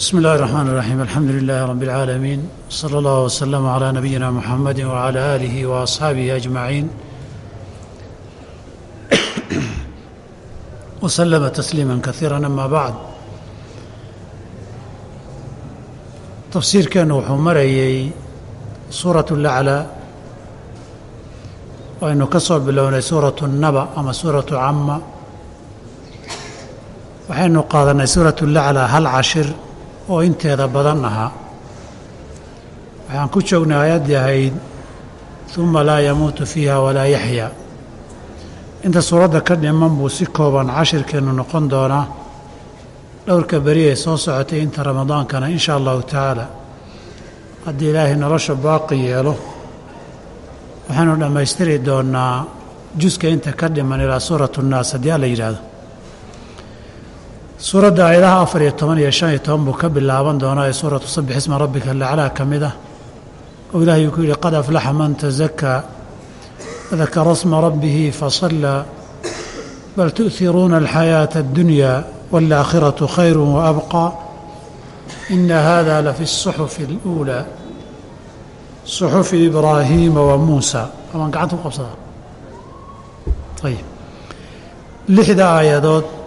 بسم الله الرحمن الرحيم الحمد لله رب العالمين صلى الله وسلم على نبينا محمد وعلى آله وأصحابه أجمعين وسلم تسليما كثيرا أما بعد tafsiirkeennu wuxuu marayey suuratu laclaa waynu ka soo bilownay suuratu naba ama suuratu camma waxaynu qaadannay suuratu laclaa hal cashir oo inteeda badan ahaa. Waxaan ku joognay aayaddii ahayd uma laa yamuutu fiiha walaa yaxyaa inta suuradda ka dhiman buu si kooban cashirkeennu noqon doonaa dhowrka beri ee soo socotay inta ramadaankana in shaa allahu tacaala. Haddii ilaahay nolosha baaqi yeelo waxaanu dhammaystiri doonnaa juska inta ka dhiman ilaa suuratu nnaas haddii alla yidhaahdo suuradda ayadaha afar iyo toban iyo shan iyo toban buu ka bilaaban doonaa ee suuratu sabix isma rabbika laclaa ka mid ah. Oo ilaahay uu ku yidhi qad aflaxa man tasakaa dakara sma rabbihi fasallaa bal tu'hiruuna alxayaata addunyaa waalaakhiratu khayru wa abqaa ina hada lafi asuxufi aluulaa suxufi ibraahiima wa muusa. Amaan gacanta ku qabsadaa? Ayib. Lixda aayadood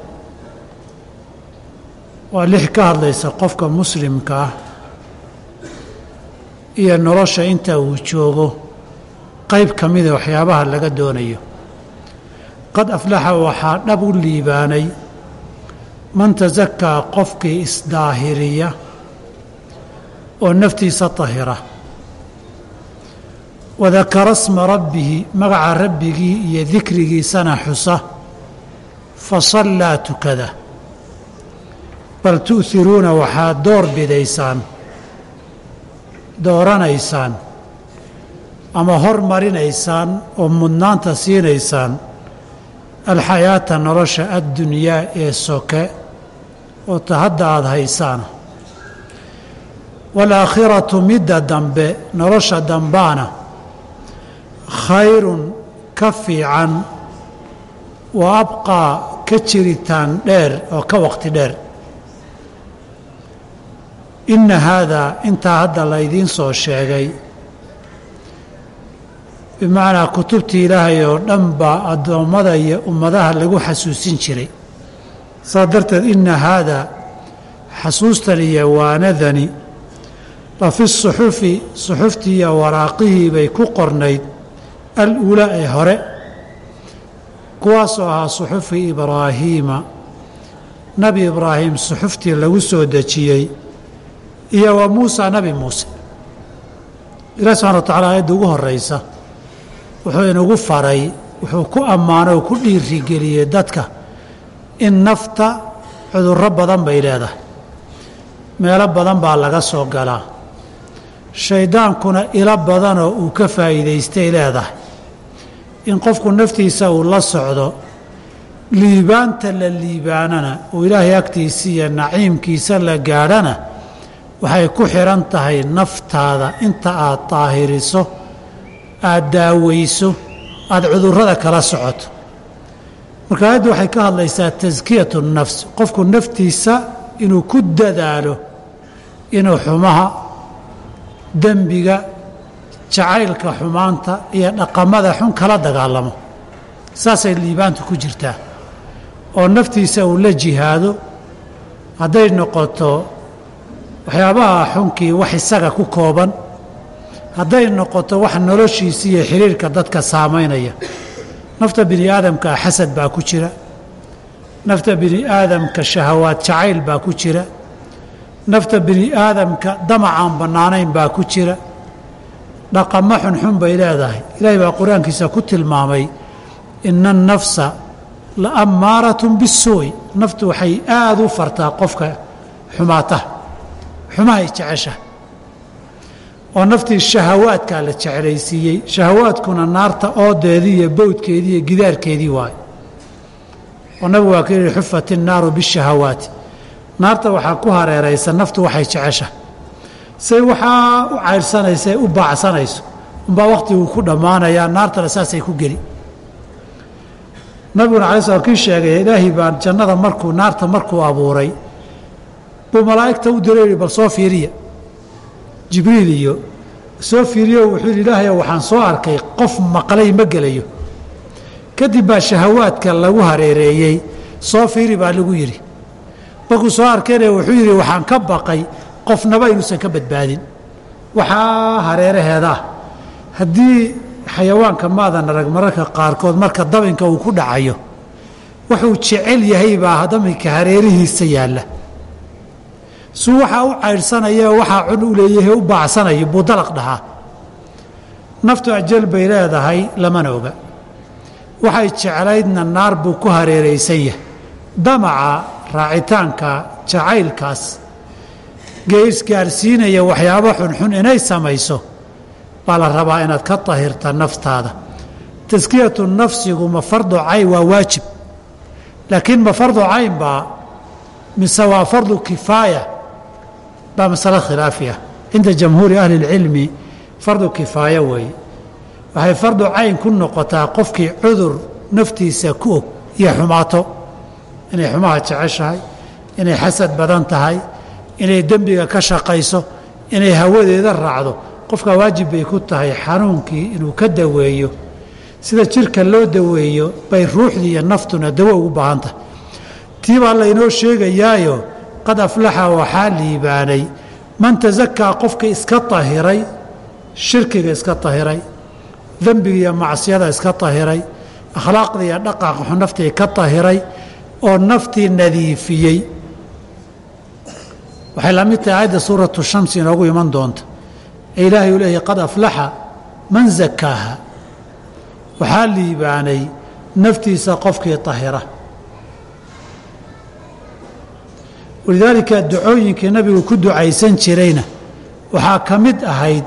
waa lix ka hadlaysa qofka muslimka ah iyo nolosha inta uu joogo qayb ka mida waxyaabaha laga doonayo. Qad aflaxa waxaa dhab u liibaanay man tasakaa qofkii isdaahiriya oo naftiisa tahira. Wadakara sma rabbihi magaca rabbigii iyo dikrigiisana xusa fasallaa tukada bal tu'hiruuna waxaad door bidaysaan dooranaysaan ama hormarinaysaan oo mudnaanta siinaysaan alxayaata nolosha addunyaa ee soke oo ta hadda aada haysaana waalaakhiratu midda dambe nolosha dambaana khayrun ka fiican wa abqaa ka jiritaan dheer oo ka waqti dheer inna haadaa intaa hadda laydiin soo sheegay. Bimacnaa kutubtii ilaahay oo dhan baa addoommada iyo ummadaha lagu xasuusin jiray. Saas darteed inna haadaa xasuustan iyo waanadani la fi suxufi suxuftii iyo waraaqihii bay ku qornayd al-uula ee hore kuwaasoo ahaa suxufi ibraahiima nebi ibraahim suxuftii lagu soo dejiyey iyo wa muusa nebi muuse. Ilahi subxana wa tacala aayadda ugu horraysa wuxuu inugu faray wuxuu ku ammaanay oo ku dhiirigeliyey dadka in nafta cudurro badan bay leedahay. Meelo badan baa laga soo galaa. Shayddaankuna ilo badanoo uu ka faa'iidaystay leedahay. In qofku naftiisa uu la socdo liibaanta la liibaanana oo ilaahay agtiisa iyo naciimkiisa la gaadhana waxay ku xidhan tahay naftaada. Inta aad daahiriso aada daaweyso aada cudurrada kala socoto. Marka aayaddu waxay ka hadlaysaa taskiyatu nafs. Qofku naftiisa inuu ku dadaalo inuu xumaha dembiga jacaylka xumaanta iyo dhaqamada xun kala dagaalamo. Saasay liibaantu ku jirtaa. Oo naftiisa uu la jihaado hadday noqoto waxyaabaha xunkii wax isaga ku kooban hadday noqoto wax noloshiisa iyo xiriirka dadka saamaynaya nafta bini aadamkaa xasad baa ku jira. Nafta bini aadamka shahawaad jacayl baa ku jira. Nafta bini aadamka damacaan bannaanayn baa ku jira. Dhaqamo xunxun bay leedahay. Ilaahay baa qur'aankiisa ku tilmaamay ina annafsa la ammaaratun bisuu'i naftu waxay aada u fartaa qofka xumaataha xumahay jecesha? Oo naftii shahawaadkaa la jeclaysiiyey. Shahawaadkuna naarta oodeedii iyo bowdkeedii iyo gidaarkeedii waayo oo nabigu waa ka yihi xufat innaaru bishahawaati. Naarta waxaa ku hareeraysa naftu waxay jecesha. Say waxaa u cayrsanaysa u baacsanayso umbaa wakhtiguu ku dhammaanayaa naartana saasay ku geli. Nabiguna alai slam kii sheegay ilaahay baa jannada markuu naarta markuu abuuray buu malaa'igta u diray bal soo fiiriya. Jibriil iyo soo fiiriyo wuxuu yidhi ilaahayo waxaan soo arkay qof maqlay ma gelayo. Kadib baa shahawaadka lagu hareereeyey soo fiiri baa lagu yidhi. Markuu soo arkayna wuxuu yidhi waxaan ka baqay qofnaba inuusan ka badbaadin. Waxaa hareeraheedaa haddii xayawaanka maadan arag mararka qaarkood marka dabinka uu ku dhacayo wuxuu jecel yahay baa dabinka hareerihiisa yaalla suu waxaa u caydhsanaya waxaa cun u leeyahay u baacsanayo buu dalaq dhahaa. Naftu ajal bay leedahay lamana oga waxay jeclaydna naar buu ku hareeraysan yahay. Damaca raacitaanka jacaylkaas geisgaarsiinaya waxyaabo xunxun inay samayso baa la rabaa inaad ka tahirta naftaada. Taskiyatu nafsigu ma fardu cayn waa waajib. Laakiin ma fardu cayn baa mise waa fardu kifaaya baa masalo khilaafi ah. Cinda jamhuuri ahli اlcilmi fardu kifaaya weeye waxay fardu cayn ku noqotaa qofkii cudur naftiisa ku og iyo xumaato. Inay xumaha jeceshahay inay xasad badan tahay inay dembiga ka shaqayso inay hawadeeda raacdo. Qofka waajib bay ku tahay xanuunkii inuu ka daweeyo. Sida jirka loo daweeyo bay ruuxdii iyo naftuna dawo ugu baahan tahay. Tii baa laynoo sheegayaayo qad aflaxa waxaa liibaanay man tasakaa qofka iska tahiray shirkiga iska tahiray dembiga iyo macsiyada iska tahiray akhlaaqda iyo dhaqaaqa naftii ka tahiray oo naftii nadiifiyey. Waxay la mid tahay aayadda suuratu shamsi inoogu iman doonta. Ee ilaahay uu leeyahy qad aflaxa man zakaaha waxaa liibaanay naftiisa qofkii tahira walidaalika ducooyinkii nabigu ku ducaysan jirayna waxaa ka mid ahayd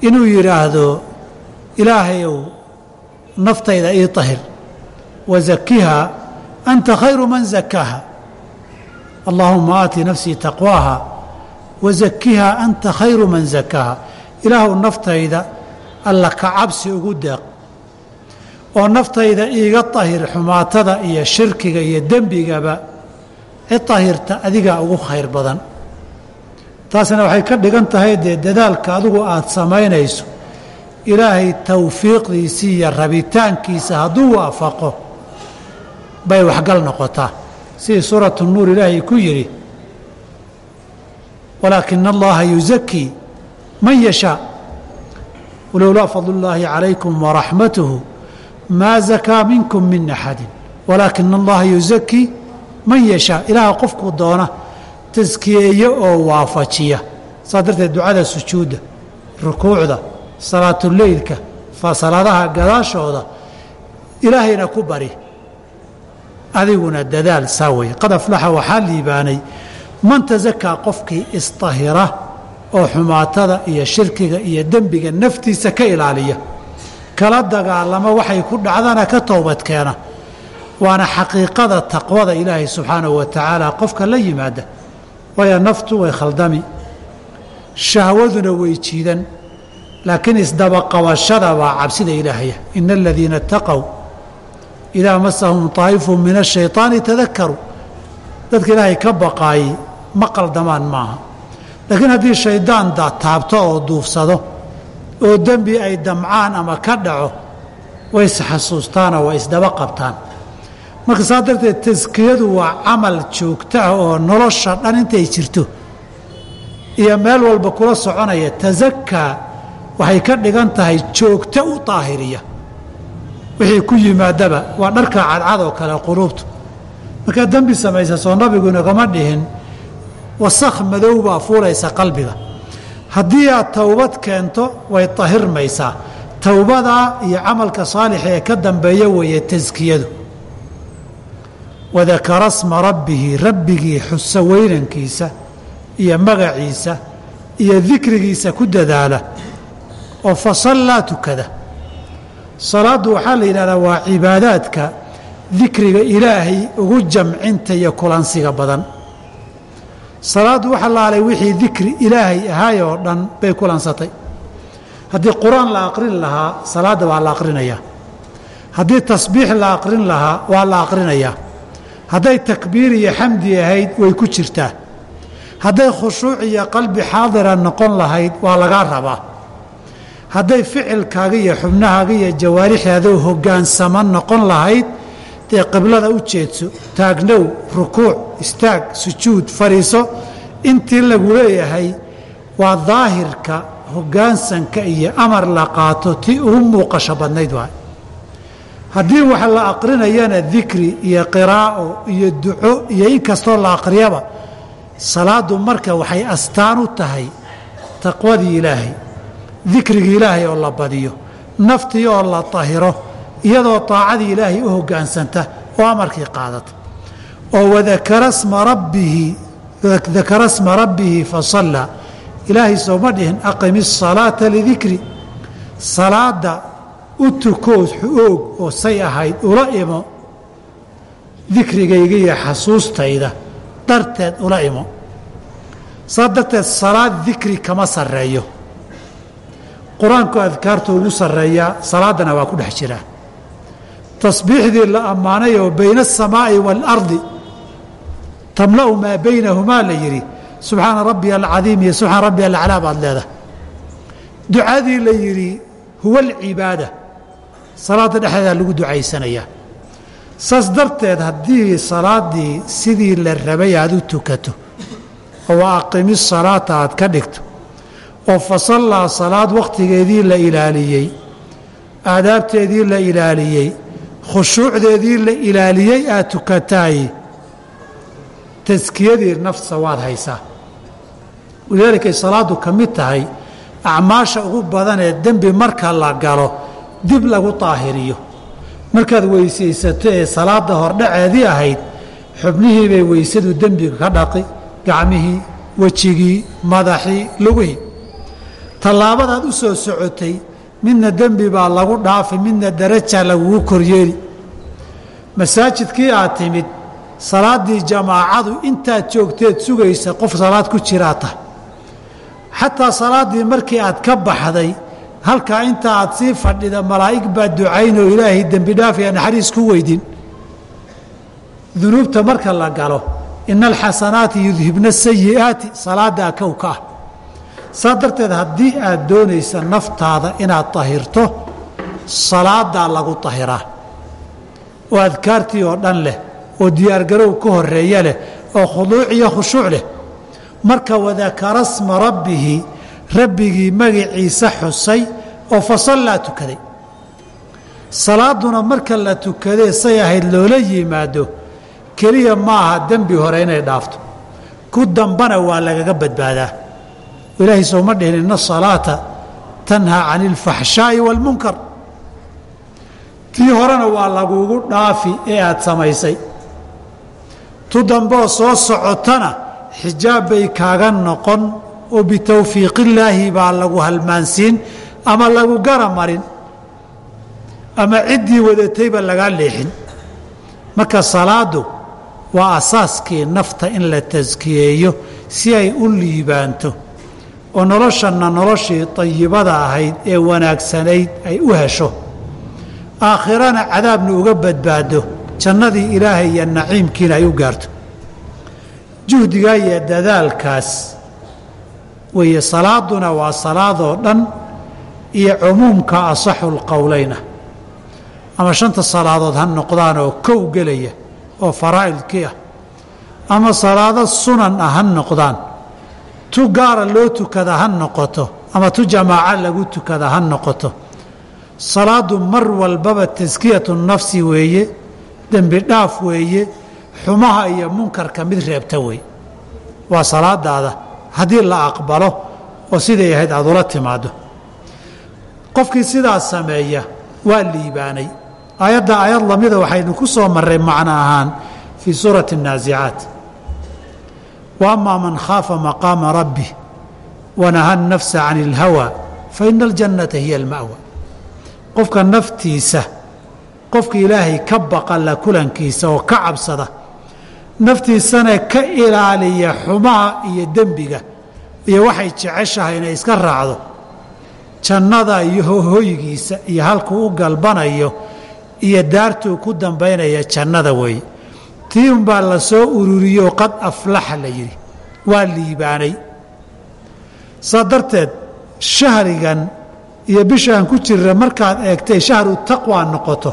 inuu yidhaahdo ilaahayow naftayda ii tahir wazakiha anta khayru man zakaaha allaahuma aati nafsii taqwaaha wazakiha anta khayru man zakaaha ilaahuw naftayda alla ka cabsi ugu deeq oo naftayda iiga tahir xumaatada iyo shirkiga iyo dembigaba tahirta adigaa ugu khayr badan. Taasina waxay ka dhigan tahay dee dadaalka adigu aad samaynayso. Ilaahay tawfiiqdiisii iyo rabitaankiisa hadduu waafaqo bay waxgal noqotaa. Sidii suuratu nuur ilaahay ku yidhi walaakina allaha yuzakii man yashaa walowlaa fadlullaahi calaykum waraxmatuhu maa zakaa minkum min axadin. Walaakina allaha yuzakii man yashaa ilaaha qofkuu doona taskiyeeyo oo waafajiya. Saas darteed ducada sujuudda rukuucda salaatuleylka salaadaha gadaashooda ilaahayna ku bari. Adiguna dadaal saa weye qad aflaxa waxaa liibaanay man tasakaa qofkii istahira oo xumaatada iyo shirkiga iyo dembiga naftiisa ka ilaaliya kala dagaalama waxay ku dhacdana ka toobadkeena waana xaqiiqada taqwada ilaahay subxaanahu wa tacaala qofka la yimaada. Waayo naftu way khaldami. Shahwaduna way jiidan. Laakiin isdabaqabashada waa cabsida ilaahaya. Ina aladiina itaqow idaa masahum طaa'ifu min ashayطaani tadakaruu dadka ilaahay ka baqaayey ma qaldamaan maaha. Laakiin haddii shaydaan taabto oo duufsado oo dembi ay damcaan ama ka dhaco way isxasuustaanoo way isdaba qabtaan marka saa darteed taskiyadu waa camal joogto ah oo nolosha dhan intay jirto. Iyo meel walba kula soconaya tasakaa waxay ka dhigan tahay joogto u daahiriya. Wixii ku yimaadaba waa dharka cadcad oo kale quluubtu. Markaad dembi samaysa soo nabigu inagama dhihin wasakh madow baa fuulaysa qalbiga. Haddii aad towbad keento way tahirmaysaa towbadaa iyo camalka saalixa ee ka dambeeya weeye taskiyadu wadakara sma rabbihi rabbigii xuso weynankiisa iyo magaciisa iyo dikrigiisa ku dadaala oo fasallaa tukada salaaddu waxaa la yidhahdaa waa cibaadaadka dikriga ilaahay ugu jamcinta iyo kulansiga badan salaaddu waxa laalay wixii dikri ilaahay ahaay oo dhan bay kulansatay haddii qur'aan la aqrin lahaa salaadda waa la aqrinayaa haddii tasbiix la aqrin lahaa waa la aqrinayaa hadday takbiir iyo xamdi ahayd way ku jirtaa. Hadday khushuuc iyo qalbi xaadira noqon lahayd waa lagaa rabaa. Hadday ficilkaaga iyo xubnahaaga iyo jawaarixdaada hogaansama noqon lahayd dee qiblada u jeedso. Taagnow rukuuc istaag sujuud fadhiiso intii lagu leeyahay waa daahirka hogaansanka iyo amar la qaato tii ugu muuqasho badnayd waay haddii wax la aqrinayana dikri iyo qiraa'o iyo duco iyo inkastoo la aqriyaba salaadu marka waxay astaan u tahay taqwadii ilaahay dikrigii ilaahay oo la badiyo naftii oo la tahiro iyadoo taacadii ilaahay u hogaansanta oo amarkii qaadata. Oo wadakara sma rabbihi fasallaa ilaahay sooma dhihin aqimi الsalaata lidikri salaada u tukood oog oo say ahayd ula imo dikrigayga iyo xasuustayda darteed ula imo. Saa darteed salaad dikri kama sarreeyo. Qur'aanku adkaarta ugu sarreeyaa salaaddana waa ku dhex jiraa tasbiixdii la ammaanay oo bayna aلsamaa'i wاlardi tamla'u maa baynahumaa la yidhi subxaana rabbiya alcadiim iyo subxaana rabbiya alaclaa baad leedahay. Ducadii la yidhi huwa alcibaada salaadda dhexdeedaa lagu ducaysanayaa saas darteed haddii salaaddii sidii la rabay aad u tukato oo aqimi salaata aad ka dhigto oo fasallaa salaad wakhtigeedii la ilaaliyey aadaabteedii la ilaaliyey khushuucdeedii la ilaaliyey aad tukataay taskiyadii nafsa waad haysaa. Walidaalikay salaaddu ka mid tahay acmaasha ugu badan ee dembi marka la galo dib lagu daahiriyo markaad weysaysato ee salaadda hordhaceedii ahayd xubnihii bay weysadu dembiga ka dhaqi gacmihii wejigii madaxii lugihii tallaabadaad u soo socotay midna dembi baa lagu dhaafi midna daraja lagugu koryeeli masaajidkii aad timid salaaddii jamaacadu intaad joogteed sugaysa qof salaad ku jiraa tahay xataa salaaddii markii aad ka baxday halkaa inta aad sii fadhida malaa'ig baa ducaynoo ilaahay dembi dhaaf iyo naxariis ku weydin. Dunuubta marka la galo ina alxasanaati yudhibna sayi'aati salaaddaa kow ka ah. Saa darteed haddii aad doonaysa naftaada inaad tahirto salaaddaa lagu tahiraa. Oo adkaartii oo dhan leh oo diyaargarow ka horreeya leh oo khuduuc iyo khushuuc leh. Marka wadakara sma rabbihi rabbigii magaciisa xusay oo fasallaa tukaday. Salaaduna marka la tukadee say ahayd loola yimaado keliya ma aha dembi hore inay dhaafto. Ku dambana waa lagaga badbaadaa. Ilaahay sooma dhihin ina asalaata tanhaa cani alfaxshaa'i waalmunkar tii horena waa lagugu dhaafi ee aad samaysay. Tu dambeoo soo socotana xijaab bay kaaga noqon oo bitawfiiqillaahi baa lagu halmaansiin ama lagu gara marin ama ciddii wadatayba lagaa leexin. Marka salaaddu waa asaaskii nafta in la taskiyeeyo si ay u liibaanto oo noloshanna noloshii dayibada ahayd ee wanaagsanayd ay u hesho. Aakhirana cadaabna uga badbaado jannadii ilaahay iyo naciimkiina ay u gaarto. Juhdigaa iyo dadaalkaas weeye salaaduna waa salaadoo dhan iyo cumuumka asaxu lqowleyna ama shanta salaadood ha noqdaan oo kow gelaya oo faraa'idkii ah. Ama salaado sunan ah ha noqdaan. Tu gaara loo tukada ha noqoto. Ama tu jamaaco lagu tukada ha noqoto. Salaadu mar walbaba taskiyatu nafsi weeye dembi dhaaf weeye xumaha iyo munkarka mid reebta wey waa salaadaada haddii la aqbalo oo siday ahayd aad ula timaaddo qofkii sidaas sameeya waa liibaanay aayadda aayad lamida waxaynu ku soo marray macno ahaan fii suurati الnaasicaat wa amaa man khaafa maqaama rabbih wanaha الnafsa can اlhawa faina اljannata hiya اlma'wa qofka naftiisa qofka ilaahay ka baqa la kulankiisa oo ka cabsada naftiisana ka ilaaliya xumaha iyo dembiga iyo waxay jeceshahay inay iska raacdo. Jannada iyo hoygiisa iyo halkuu u galbanayo iyo daartuu ku dambaynaya jannada weeye tii unbaa la soo ururiyo qad aflaxa la yidhi waa liibaanay. Saa darteed shahrigan iyo bishaan ku jirra markaad eegtay shahru taqwa noqoto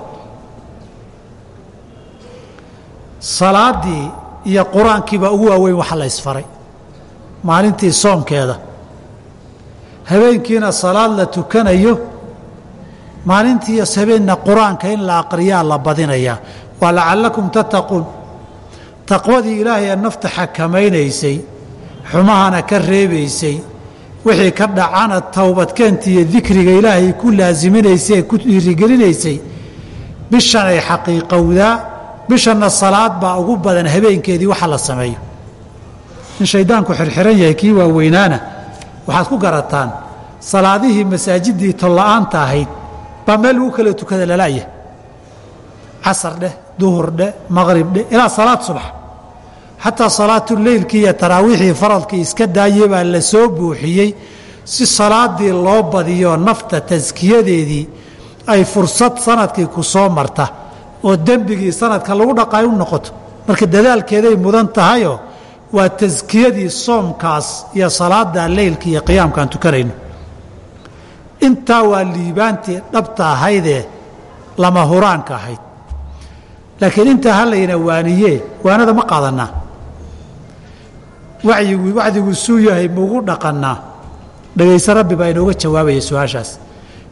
salaaddii iyo qur'aankiibaa ugu waaweyn waxa la ysfaray. Maalintii soomkeeda. Habeenkiina salaad la tukanayo maalintii habeenna qur'aanka in la aqriyaa la badinayaa waa lacallakum tattaquun taqwadii ilaahay ee nafta xakamaynaysay xumahana ka reebaysay wixii ka dhacana towbadkeenta iyo dikriga ilaahay ku laasiminaysay ee ku dhiirigelinaysay bishan ay xaqiiqowdaa bishanna salaad baa ugu badan habeenkeedii waxa la sameeyo. In shayddaanku xirxiran yahay kii waaweynaana waxaad ku garataan salaadihii masaajiddii tolla-aanta ahayd baa meel lagu kala tukada lala'ya casar dheh duhur dheh maqrib dheh ilaa salaad subax. Xataa salaatuleylkii iyo taraawiixii faradkii iska daayey baa la soo buuxiyey si salaadii loo badiyo nafta taskiyadeedii ay fursad sannadkii ku soo marta oo dembigii sanadka lagu dhaqaay u noqoto. Marka dadaalkeeday mudan tahayoo waa taskiyadii soomkaas iyo salaada leylka iyo qiyaamkaan tukanayno. Intaa waa liibaantii dhabta ahaydee lama huraanka ahayd. Laakiin intaa halayna waaniyee waanada ma qaadanaa. Wacyigu wacdigu suu yahay maugu dhaqannaa. Dhegayse rabbi baa inooga jawaabaya su'aashaas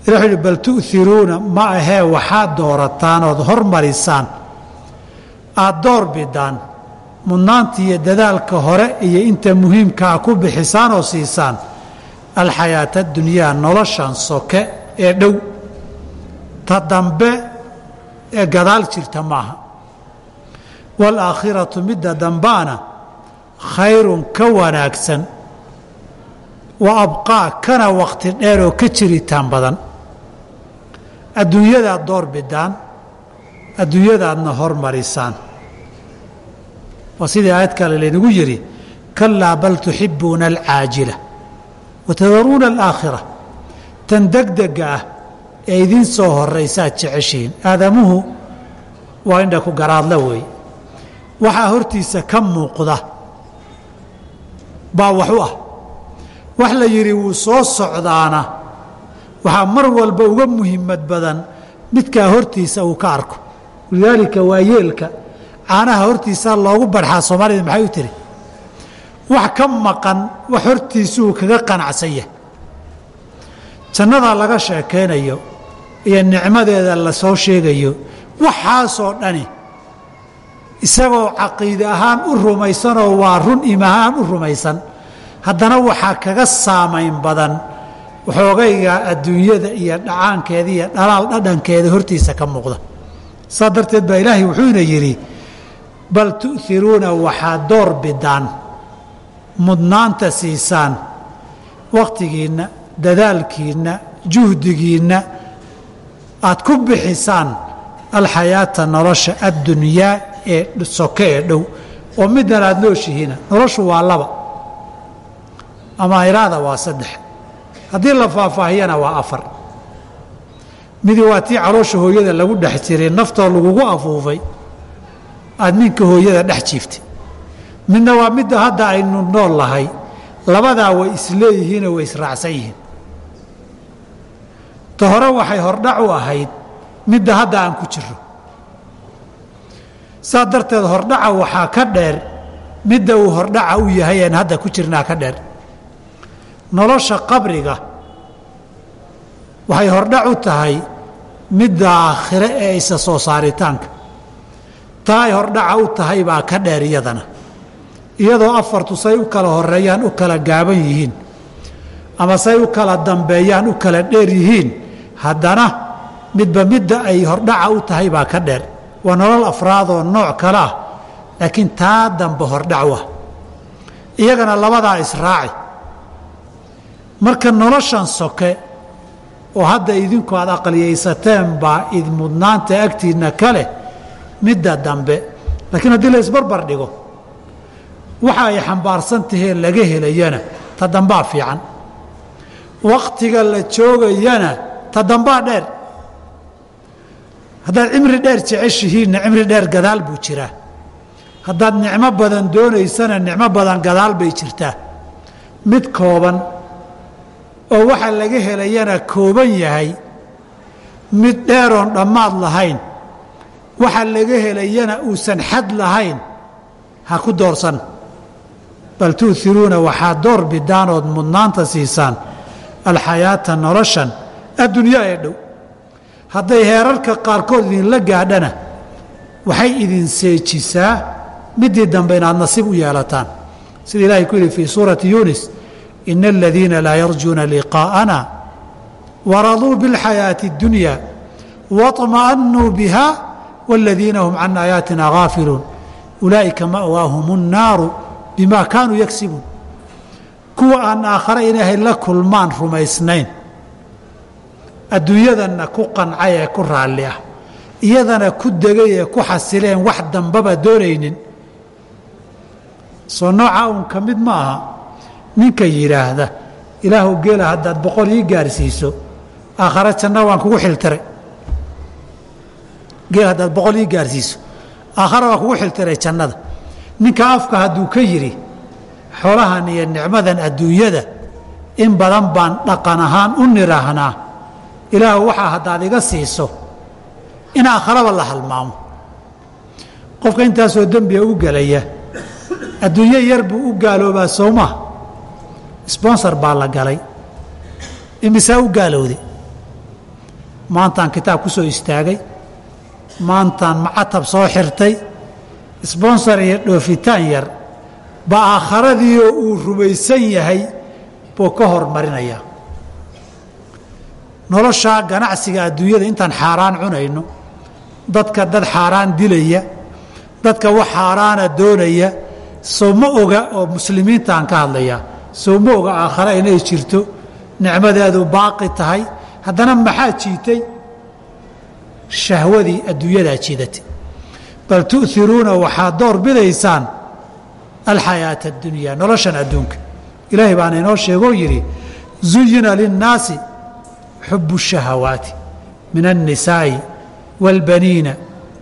ila wuxuu uhi bal tu'hiruuna ma ahee waxaad doorataan ood hormarisaan. Aad door bidaan. Mudnaanta iyo dadaalka hore iyo inta muhiimkaa ku bixisaan oo siisaan. Alxayaata adunyaa noloshan soke ee dhow. Ta dambe ee gadaal jirta maaha waalaakhiratu midda dambaana khayrun ka wanaagsan. Wa abqaa kana waqti dheer oo ka jiritaan badan adduunyadaad door bidaan adduunyadaadna hormarisaan. Waa sidii aayad kale laynagu yidhi kalaa bal tuxibbuuna alcaajila wa tadaruuna alaakhira. Tan degdega ah ee idiin soo horraysaad jeceshihiin. Aadamuhu waa indha ku garaadla weeye waxaa hortiisa ka muuqda baa wax u ah. Wax la yidhi wuu soo socdaana waxaa mar walba uga muhiimad badan midkaa hortiisa uu ka arko. Walidaalika waa yeelka caanaha hortiisaa loogu barxaa soomaalida maxay u tiri? Wax ka maqan wax hortiisuu kaga qanacsan yahay. Jannadaa laga sheekaynayo iyo nicmadeeda la soo sheegayo waxaasoo dhani isagoo caqiide ahaan u rumaysanoo waa run imahaan u rumaysan haddana waxaa kaga saamayn badan waxoogayga adduunyada iyo dhacaankeeda iyo dhalaal dhadhankeeda hortiisa ka muuqda. Saa darteed baa ilaahay wuxuuna yidhi bal tu'hiruuna waxaad door bidaan mudnaanta siisaan wakhtigiinna dadaalkiinna juhdigiinna aad ku bixisaan alxayaata nolosha addunyaa ee soke ee dhow oo middan aada nooshihiina noloshu waa laba ama iraada waa saddex haddii la faahfaahiyana waa afar. Midi waa tii caloosha hooyada lagu dhex jiray naftoo lagugu afuufay aada ninka hooyada dhex jiiftay midna waa midda hadda aynu nool lahay labadaa way isleeyihiinoo way israacsan yihiin. Ta hore waxay hordhac u ahayd midda hadda aan ku jiro saa darteed hordhaca waxaa ka dheer midda uu hordhaca u yahay aan hadda ku jirnaa ka dheer nolosha qabriga waxay hordhac u tahay midda aakhire ee isa soo saaritaanka. Taa ay hordhaca u tahay baa ka dheer iyadana. Iyadoo afartu say u kala horeeyaan u kala gaaban yihiin ama say u kala dambeeyaan u kala dheer yihiin haddana midba midda ay hordhaca u tahay baa ka dheer. Waa nolol afraadoo nooc kale ah laakiin taa dambe hordhac wa iyagana labadaa israaci marka noloshan soke oo hadda idinku aad aqliyaysateen baa id mudnaanta agtiinna ka leh midda dambe. Laakiin haddii la isbarbar dhigo waxa ay xambaarsan tahee laga helayana ta dambaa fiican. Wakhtiga la joogayana ta dambaa dheer. Haddaad cimri dheer jeceshihiinna cimri dheer gadaal buu jiraa. Haddaad nicmo badan doonaysana nicmo badan gadaal bay jirtaa. Mid kooban oo waxa laga helayana kooban yahay mid dheeroon dhammaad lahayn waxa laga helayana uusan xad lahayn ha ku doorsan. Bal tu'iruuna waxaad door bidaanood mudnaanta siisaan alxayaata noloshan addunyaa ee dhow. Hadday heerarka qaarkood idinla gaadhana waxay idin seejisaa midii dambe inaad nasiib u yeelataan. Sida ilahay ku yidhi fii suurati yunis ina aladiina laa yarjuuna liqaa'ana waraduu biاlxayaaةi اddunya waطma'anuu biha wاladiina hum can aayaatina gaafiluun ulaa'ika ma'waahum الnaaru bima kaanuu yagsibuun kuwa aan aakhare inay la kulmaan rumaysnayn adduunyadanna ku qancay ee ku raalli ah iyadana ku degay ee ku xasileen wax dambaba doonaynin soo noocaa uun ka mid ma aha ninka yidhaahda ilaahu geela haddaad boqol ii gaarsiiso aakhare janna waan kugu xiltiray. Geel haddaad boqol ii gaarsiiso aakhare waan kugu xiltiray jannada. Ninka afka hadduu ka yidhi xoolahan iyo nicmadan adduunyada in badan baan dhaqan ahaan u nidhaahnaa ilaahu waxaa haddaad iga siiso in aakharaba la halmaamo. Qofka intaasoo dembiga u gelaya adduunyo yar buu u gaaloobaa sowmaa sbonsor baa la galay. Imisaa u gaalowday? Maantaan kitaab ku soo istaagay. Maantaan macatab soo xirtay. Sbonsor iyo dhoofitaan yar ba aakharadiioo uu rumaysan yahay buu ka hormarinayaa. Noloshaa ganacsiga adduunyada intaan xaaraan cunayno. Dadka dad xaaraan dilaya. Dadka wax xaaraana doonaya. Sow ma oga oo muslimiintaan ka hadlayaa sow ma oga aakhare inay jirto nicmadeedu baaqi tahay haddana maxaa jiitay shahwadii adduunyadaa jiidatay bal tu'iruuna waxaad door bidaysaan alxayaata اdunyaa noloshan adduunka ilaahay baana inoo sheegoo yidhi zuyina linnaasi xubu الشhahawaati min الnisaaءi wاlbaniina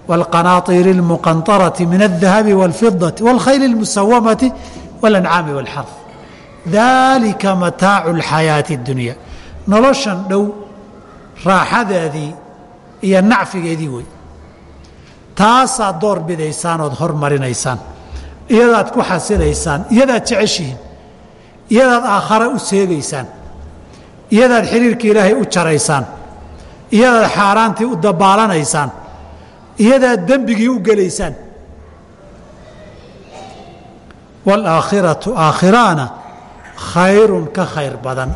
wاlqanaaطiir اlmuqanطaraةi min الdahabi wاlfidaةi wاlkhayl اlmusawamati wاlancaami wاlxarf daalika mataacu lxayaati اdunyaa noloshan dhow raaxadeedii iyo nacfigeedii wey taasaad door bidaysaan ood hormarinaysaan. Iyadaad ku xasilaysaan iyadaad jeceshihiin iyadaad aakhare u seegaysaan iyadaad xiriirkii ilaahay u jaraysaan iyadaad xaaraantii u dabaalanaysaan iyadaad dembigii u gelaysaan. Wاlaakhiratu aakhiraana khayrun ka khayr badan.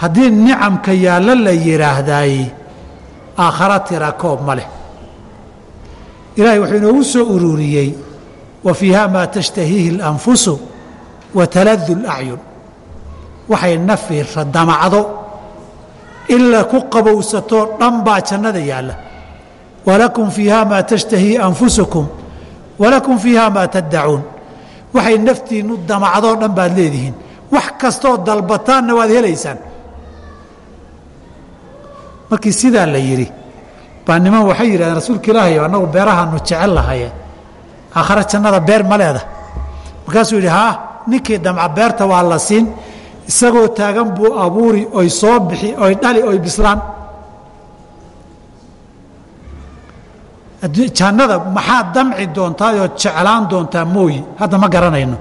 Haddii nicamka yaallo la yidhaahdaayey aakhara tira koob ma leh. Ilaahay wuxuu inoogu soo ururiyey wa fiiha maa tashtahiihi اlanfusu wa taladu اlacyun waxay nafi damacdo ila ku qabowsatoo dhan baa jannada yaalla. Walakum fiiha maa tashtahii anfusukum walakum fiiha maa taddacuun. Waxay naftiinnu damacdoo dhan baad leedihiin wax kastoo dalbataanna waad helaysaan. Markii sidaa la yidhi baa niman waxay yidhahdeen rasuulka ilaahay annagu beerahaanu jecel lahaye aakhare jannada beer ma leeda. Markaasuu yidhi haa ninkii damca beerta waa la siin. Isagoo taagan buu abuuri oy soo bixi oy dhali oy bislaan. Jannada maxaad damci doontaayoo jeclaan doontaa mooyi hadda ma garanayno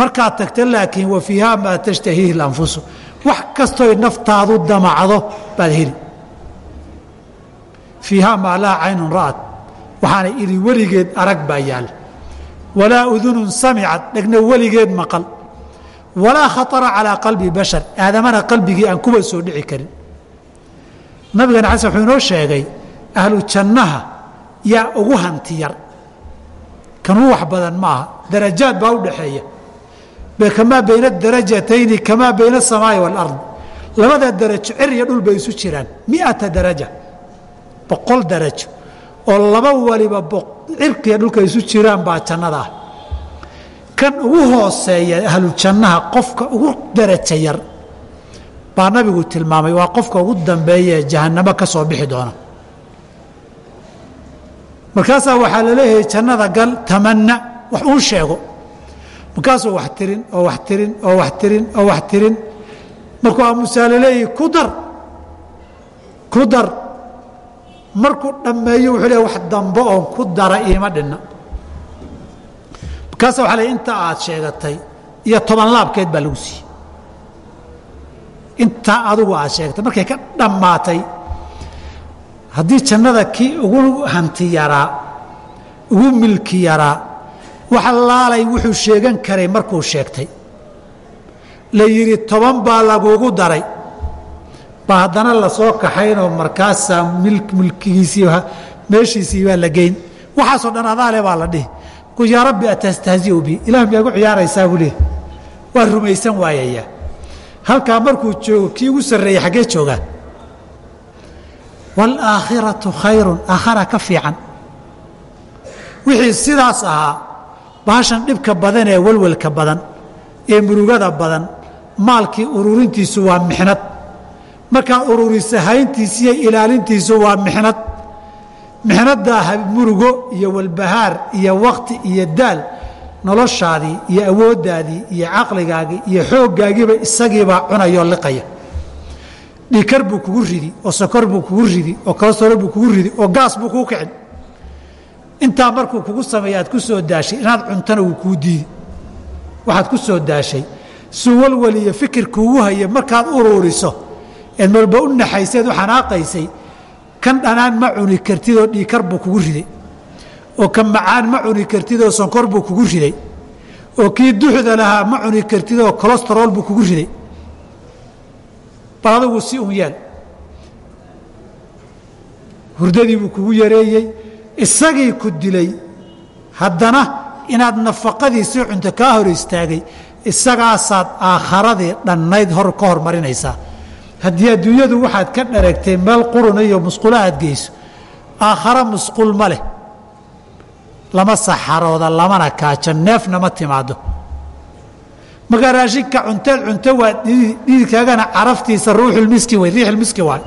markaad tagta laakiin wa fiiha maa tashtahiihi اlanfusu wax kastooy naftaadu damacdo baad heli fiihaa maa laa caynun ra'ad waxaana idhi weligeed arag baa yaalla walaa udunun samicad dhegna weligeed maqal walaa khaطara calىa qalbi bashar aadamana qalbigii aan kuba soo dhici karin nabigana xasan wuxuu inoo sheegay ahlu jannaha yaa ugu hanti yar kanuu wax badan ma aha darajaad baa u dhaxeeya amaa bayna darajatayni kamaa bayna asamaai walard labada darajo ceriya dhul bay isu jiraan. Miata daraja. Boqol darajo. Oo laba waliba cirkiya dhulka isu jiraan baa jannadaa kan ugu hooseeya ahlujannaha qofka ugu daraja yar baa nabigu tilmaamay waa qofka ugu dambeeya ee ka soo bixi doona. Markaasaa waxaa la leeyahay jannada gal tamanna wax uun sheego markaasuu wax tirin oo wax tirin oo wax tirin oo wax tirin. Markuu aamusaa la leeyahay ku dar ku dar. Markuu dhammeeyo wuxuu leeyahy wax dambe oon ku dara iima dhinna markaasa waxa leeyahy inta aad sheegatay iyo toban laabkeed baa lagu siiyey. Intaa adigu aad sheegatay markay ka dhammaatay haddii jannada kii ugu hanti yaraa ugu milki yaraa waxa laalay wuxuu sheegan karay markuu sheegtay. La yidhi toban baa lagugu daray. Baa haddana la soo kaxaynoo markaasaa milkigiisii meeshiisii baa la geyn. Waxaasoo dhan adaale baa la dhihi. Ku yaa rabbi atastahziu bi? Ilah miyaa gu ciyaaraysaa buu leeh waa rumaysan waayayaa. Halkaa markuu joogo kii ugu sarreeyey xaggee joogaa waalaakhiratu khayrun aakhara ka fiican. Wixii sidaas ahaa baashan dhibka badan ee walwalka badan ee murugada badan maalkii ururintiisu waa mixnad. Markaad ururisa hayntiisiiyo ilaalintiisu waa mixnad. Mixnaddaa murugo iyo walbahaar iyo wakti iyo daal noloshaadii iyo awooddaadii iyo caqligaagii iyo xooggaagiiba isagiibaa cunayoo liqaya. Dhiikar buu kugu ridi oo sokor buu kugu ridi oo kalestoro buu kugu ridi oo gaas buu kuu kicin intaa markuu kugu sameeya aad ku soo daashay inaad cuntana wuu kuu diidi waxaad ku soo daashay. Suu walwal iyo fikir kuugu haya markaad uruuriso. Eed malba u naxayseed u xanaaqaysay kan dhanaan ma cuni kartid oo dhiikar buu kugu riday. Oo kan macaan ma cuni kartid oo sonkor buu kugu riday. Oo kii duxda lahaa ma cuni kartid oo kolestarool buu kugu riday. Bal adigu si un yeel hurdadii buu kugu yareeyey isagii ku dilay haddana inaad nafaqadiisii cunto kaa hor istaagay isagaasaad aakharadii dhannayd hor ka hormarinaysaa haddii adduunyadu waxaad ka dharagtay meel quruna iyo musqula aad geyso aakhare musqul ma leh. Lama saxarooda lamana kaajo neefna ma timaado markaa raashinka cunteed cunto waa dhididkaagana caraftiisa ruuxulmiski wey riixulmiski waay.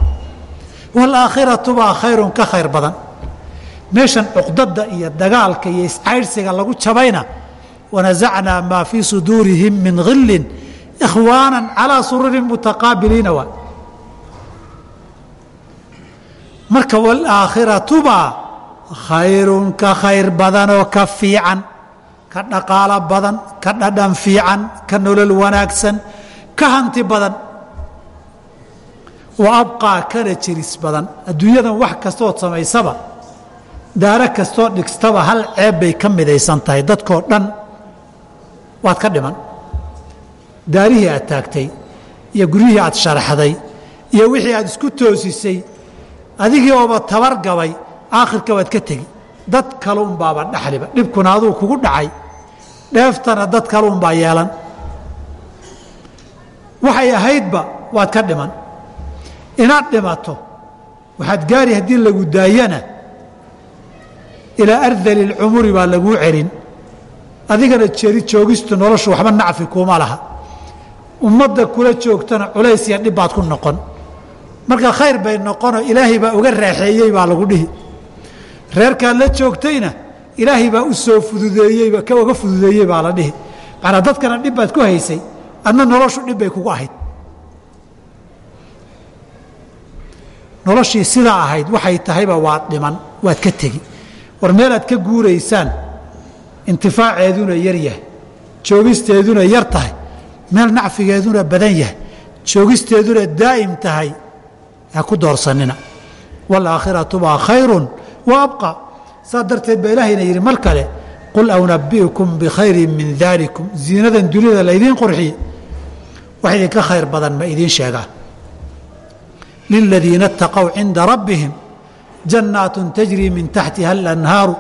Waalaakhiratu khayrun ka khayr badan meeshan cuqdada iyo dagaalka iyo iscaydhsiga lagu jabayna wanasacnaa maa fii suduurihim min hillin ikhwaana calaa sururin mutaqaabiliina waa marka waalaakhiratuba khayrun ka khayr badanoo ka fiican ka dhaqaalo badan ka dhadhan fiican ka nolol wanaagsan ka hanti badan wa abqaa kana jiris badan. Adduunyadan wax kastood samaysaba daaro kastoo dhigstaba hal ceeb bay ka midaysan tahay dadkoo dhan. Waad ka dhiman. Daarihii aad taagtay iyo guryihii aad sharaxday iyo wixii aad isku toosisay adigii ooba tabar gabay aakhirka waad ka tegi. Dad kale unbaaba dhaxliba. Dhibkuna aduu kugu dhacay. Dheeftana dad kale unbaa yeelan. Waxay ahaydba waad ka dhiman. Inaad dhimato waxaad gaari haddii lagu daayana ilaa ardali lcumuri baa laguu celin. Adigana jeri joogistu noloshu waxba nacfi kuuma laha. Ummadda kula joogtana culays iyo dhib baad ku noqon. Marka khayr bay noqonoo ilaahay baa uga raaxeeyey baa lagu dhihi. Reerkaad la joogtayna ilaahay baa u soo ka uga fududeeyey baa la dhihi. Macnaa dadkana dhib baad ku haysay adna noloshu dhib bay kugu ahayd. Noloshii sidaa ahayd waxay tahayba waad dhiman waad ka tegi war meelaad ka guuraysaan intifaaceeduna yar yahay joogisteeduna yar tahay meel nacfigeeduna badan yahay joogisteeduna daa'im tahay ha ku doorsanina. Waalaakhiratu baa khayrun wa abqa. Saa darteed baa ilaahayna yidhi mar kale qul awnabi'ukum bikhayrin min daalikum ziinadan duniyada laydiin qurxiye. Wax idinka khayr badan ma idiin sheegaan. Liladiina اtaqow cinda rabbihim jannaat tajri min taxtiha alanhaaru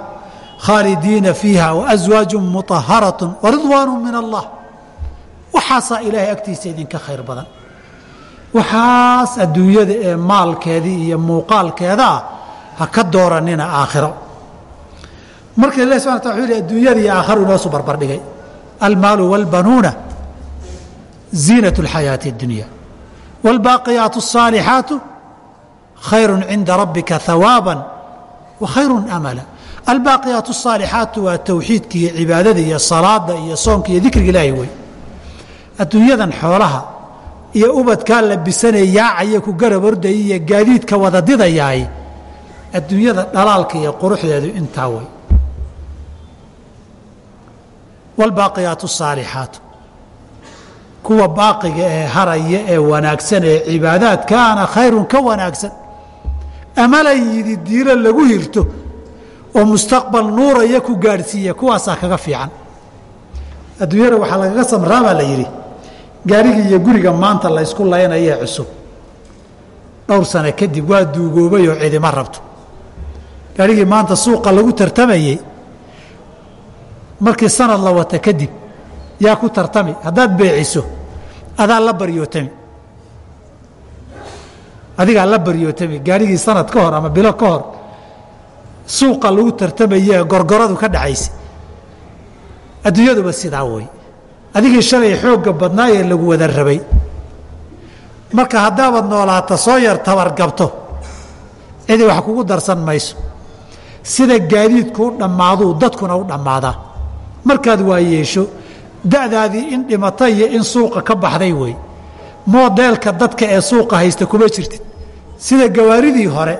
khaalidiina fiiha waaswaaju muطaharaة waridwaanu min allah waxaasaa ilaahay agtiisa idinka khayr badan waxaas adduunyada ee maalkeedii iyo muuqaalkeeda ah ha ka dooranina aakhiro marka ilahi subxana wataala wuxuu yihi adduunyada iyo aakhiru inoosu barbardhigay almaalu wاlbanuuna ziinaة اlxayaaةi اddunya wاlbaaqiyaatu الصaalixaatu khayru cinda rabbika hawaaba wa khayru amala albaaqiyaat الصaalixaatu waa towxiidka iyo cibaadada iyo salaada iyo soonka iyo dikriga ilaahay wey adduunyadan xoolaha iyo ubadkaa labisanee yaacaya ku garab ordaya iyo gaadiidka wada didayaay adduunyada dhalaalka iyo quruxdeedu intaa wey wاlbaaqiyaat الصaalixaatu kuwa baaqiga ee haraya ee wanaagsan ee cibaadaadkaana khayrun ka wanaagsan amalan yidi diilo lagu hirto oo mustaqbal nuuraya ku gaadhsiiya kuwaasaa kaga fiican. Adduunyada waxaa lagaga samraa baa la yidhi gaarigii iyo guriga maanta la ysku laynayee cusub. Dhowr sano kadib waa duugoobay oo cidima rabto. Gaarigii maanta suuqa lagu tartamayey markii sanad la wata kadib yaa ku tartami haddaad beeciso adaa la baryootami adigaa la baryootami gaarigii sanad ka hor ama bilo ka hor suuqa lagu tartamayee gorgoradu ka dhacaysa adduunyaduba sidaa wey adigii shalay xoogga badnaa ee lagu wada rabay. Marka haddaabaad noolaata soo yar tabargabto cidi wax kugu darsan mayso. Sida gaadiidku u dhammaaduu dadkuna u dhammaadaa. Markaad waa yeesho da'daadii in dhimata iyo in suuqa ka baxday wey moodeelka dadka ee suuqa haysta kuma jirtid sida gawaaridii hore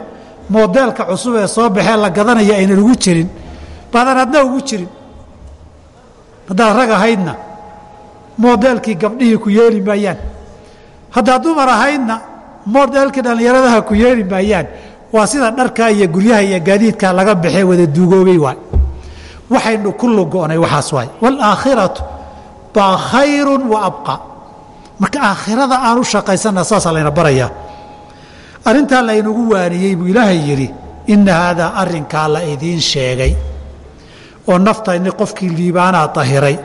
moodeelka cusub ee soo baxee la gadanaya aynan ugu jirin badan adna ugu jirin. Haddaad rag ahaydna moodeelkii gabdhihii ku yeeli maayaan. Haddaad dumar ahaydna moodeelkii dhallinyaradaha ku yeeli maayaan waa sida dharkaa iyo guryaha iyo gaadiidkaa laga baxee wada duugoobay waay waxaynu ku lugo'nay waxaas waay. Waalaakhiratu baa khayrun wa abqa. Marka aakhirada aan u shaqaysanna saasaa layna barayaa arrintaa laynagu waaniyey buu ilaahay yidhi inna haadaa arrinkaa la idiin sheegay. Oo naftayni qofkii liibaanaa tahiray.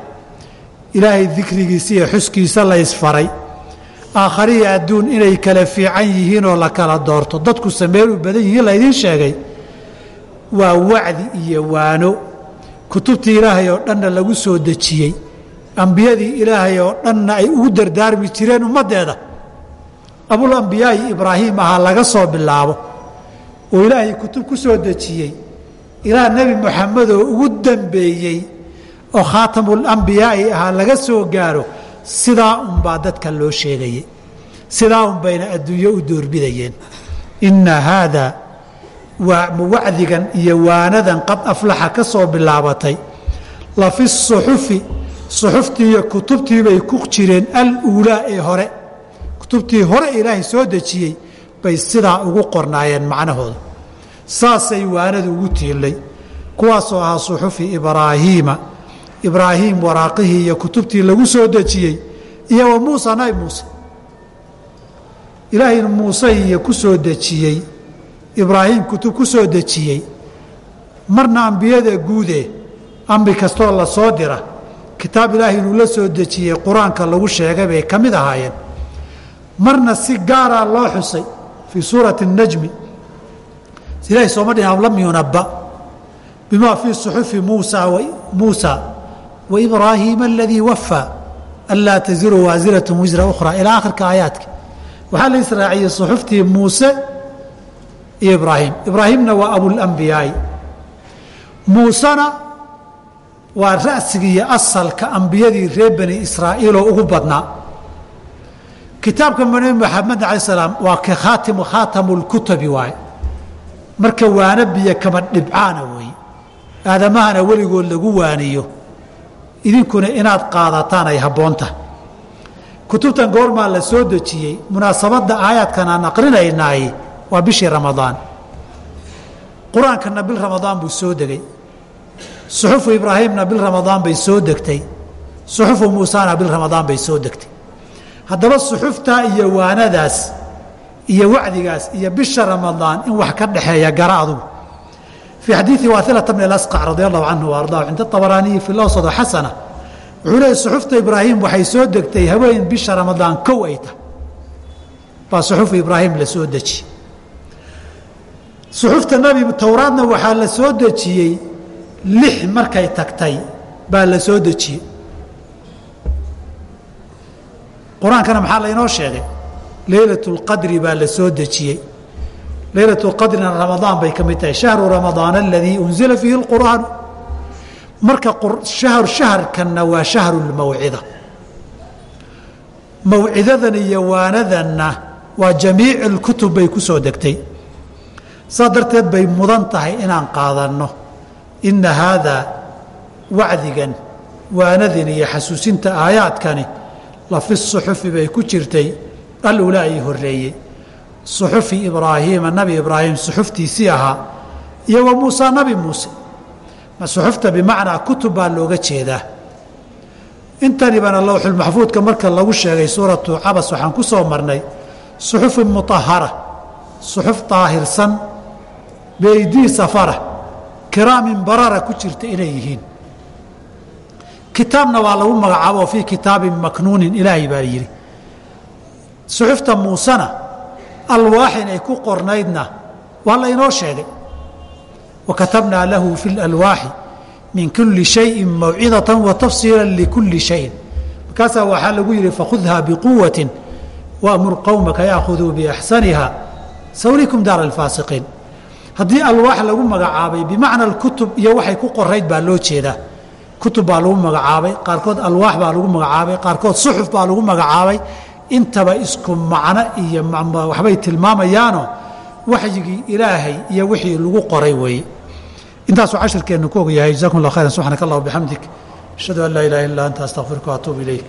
Ilaahay dikrigiisa iyo xuskiisa la ysfaray adduun inay kala fiican yihiinoo la kala doorto. Dadku sameel u badan yihiin laydiin sheegay. Waa wacdi iyo waano. Kutubtii ilaahay oo dhanna lagu soo dejiyey. Ambiyadii ilaahay oo dhanna ay ugu dardaarmi jireen ummaddeeda abulambiyaa'i ibraahiim ahaa laga soo bilaabo. Oo ilaahay kutub ku soo dejiyey. Ilaa nebi moxamedoo ugu dambeeyey oo khaatamulambiyaa'i ahaa laga soo gaaro sidaa unbaa dadka loo sheegayey. Sidaa un bayna adduunyo u doorbidayeen. Inna haadaa wacdigan iyo waanadan qad aflaxa ka soo bilaabatay. La fi suxufi suxuftii iyo kutubtii bay ku jireen aluulaa ee hore kutubtii hore ilaahay soo dejiyey bay sidaa ugu qornaayeen macnahooda. Saasay waanadu ugu tiilay kuwaasoo ahaa suxufi ibraahiima ibraahiim waraaqihii iyo kutubtii lagu soo dejiyey iyo muusa nabi muuse. Ilaahay muuse iyo ku soo dejiyey ibraahiim kutub ku soo dejiyey. Marna ambiyada guude ambi kastoo la soo dira kitaab ilaahay inuu la soo dejiyey qur'aanka lagu sheegay bay ka mid ahaayeen marna si gaaraa loo xusay fii suurati اnajmi ilaahi sooma dhihin aw lam yunaba bima fii suxufi muusa waibraahiima aladii wafaa anlaa taziru waasirat wisra ukhra ilaa akhirka aayaadka. Waxaa la israaciyey suxuftii muuse iyo ibraahim. Ibraahimna waa abulambiyaai muusena waa ra'sigii iyo asalka ambiyadii reer bani israa'iiloo ugu badnaa kitaabka nabi maxamed alay salaam waa ka khaatimu khaatamu lkutabi waaye marka waana biyo kama dhibcaana weeye aadamahana weligood lagu waaniyo. Idinkuna inaad qaadataan ay habboonta. Kutubtan goormaa la soo dejiyey munaasabadda aayaadkan aan aqrinaynaay waa bishii ramadaan. Qur'aankana bil ramadaan buu soo degay. Suxufu ibraahimna bil ramadaan bay soo degtay. Suxufu muusana bil ramadaan bay soo degtay haddaba suxuftaa iyo waanadaas iyo wacdigaas iyo bisha ramadaan in wax ka dhexeeya gara adugu. Fii xadiidi waailata bn اlasqac radi allahu canhu ardahu cinda abaraaniyi fi lawsad xasana wuxuu leeyay suxufta ibraahim waxay soo degtay haween bisha ramadaan kow ay tahay. Baa suxufu ibraahim la soo dejiyey suxufta nabi towraadna waxaa la soo dejiyey lix markay tagtay baa la soo dejiyey qur-aankana maxaa laynoo sheegay leylat اlqadri baa la soo dejiyey laylatu qadrina ramadaan bay ka mid tahay shahru ramadaana aladii unzila fiihi اlqur'aanu marka shahr shaharkanna waa shahru lmawcida mawcidadan iyo waanadanna waa jamiic اlkutub bay ku soo degtay saa darteed bay mudan tahay inaan qaadanno ina haadaa wacdigan waanadin iyo xasuusinta aayaadkani la fi suxufi bay ku jirtay alulaa ii horeeyey suxufi ibraahiima nabi ibraahim suxuftiisii ahaa iyo wa muusa nabi muuse. Suxufta bimacnaa kutub baa looga jeedaa. Intanibana lowxulmaxfuudka marka lagu sheegay suuratu cabas waxaan ku soo marnay suxufin muطahara suxuf daahirsan beydii safara kiraamin barara ku jirta inay yihiin kitaabna waa lagu magacaabo fii kitaabin maknuunin ilaahay baa yidhi. Suxufta muusena alwaaxin ay ku qornaydna waa la inoo sheegay. Wa katabnaa lahu fi اlalwaaxi min kuli shayin mawcidata wa tafsiila likulli shayin. Markaasaa waxaa lagu yidhi fakhudha biquwatin waamur qowmaka yaakuduu biaxsaniha sawrikum daar alfaasiqiin haddii alwaax lagu magacaabay bimacna kutub iyo waxay ku qorayd baa loo jeedaa kutub baa lagu magacaabay qaarkood alwaax baa lagu magacaabay qaarkood suxuf baa lagu magacaabay. Intaba isku macno iyo waxbay tilmaamayaano waxyigii ilaahay iyo wixii lagu qoray weeye intaasuu cashirkeennu ku og yahay jazakum allah khayran subxanak allah bixamdik ashhadu an laa ilaha illa anta astaqfiruka waatuubu ilayk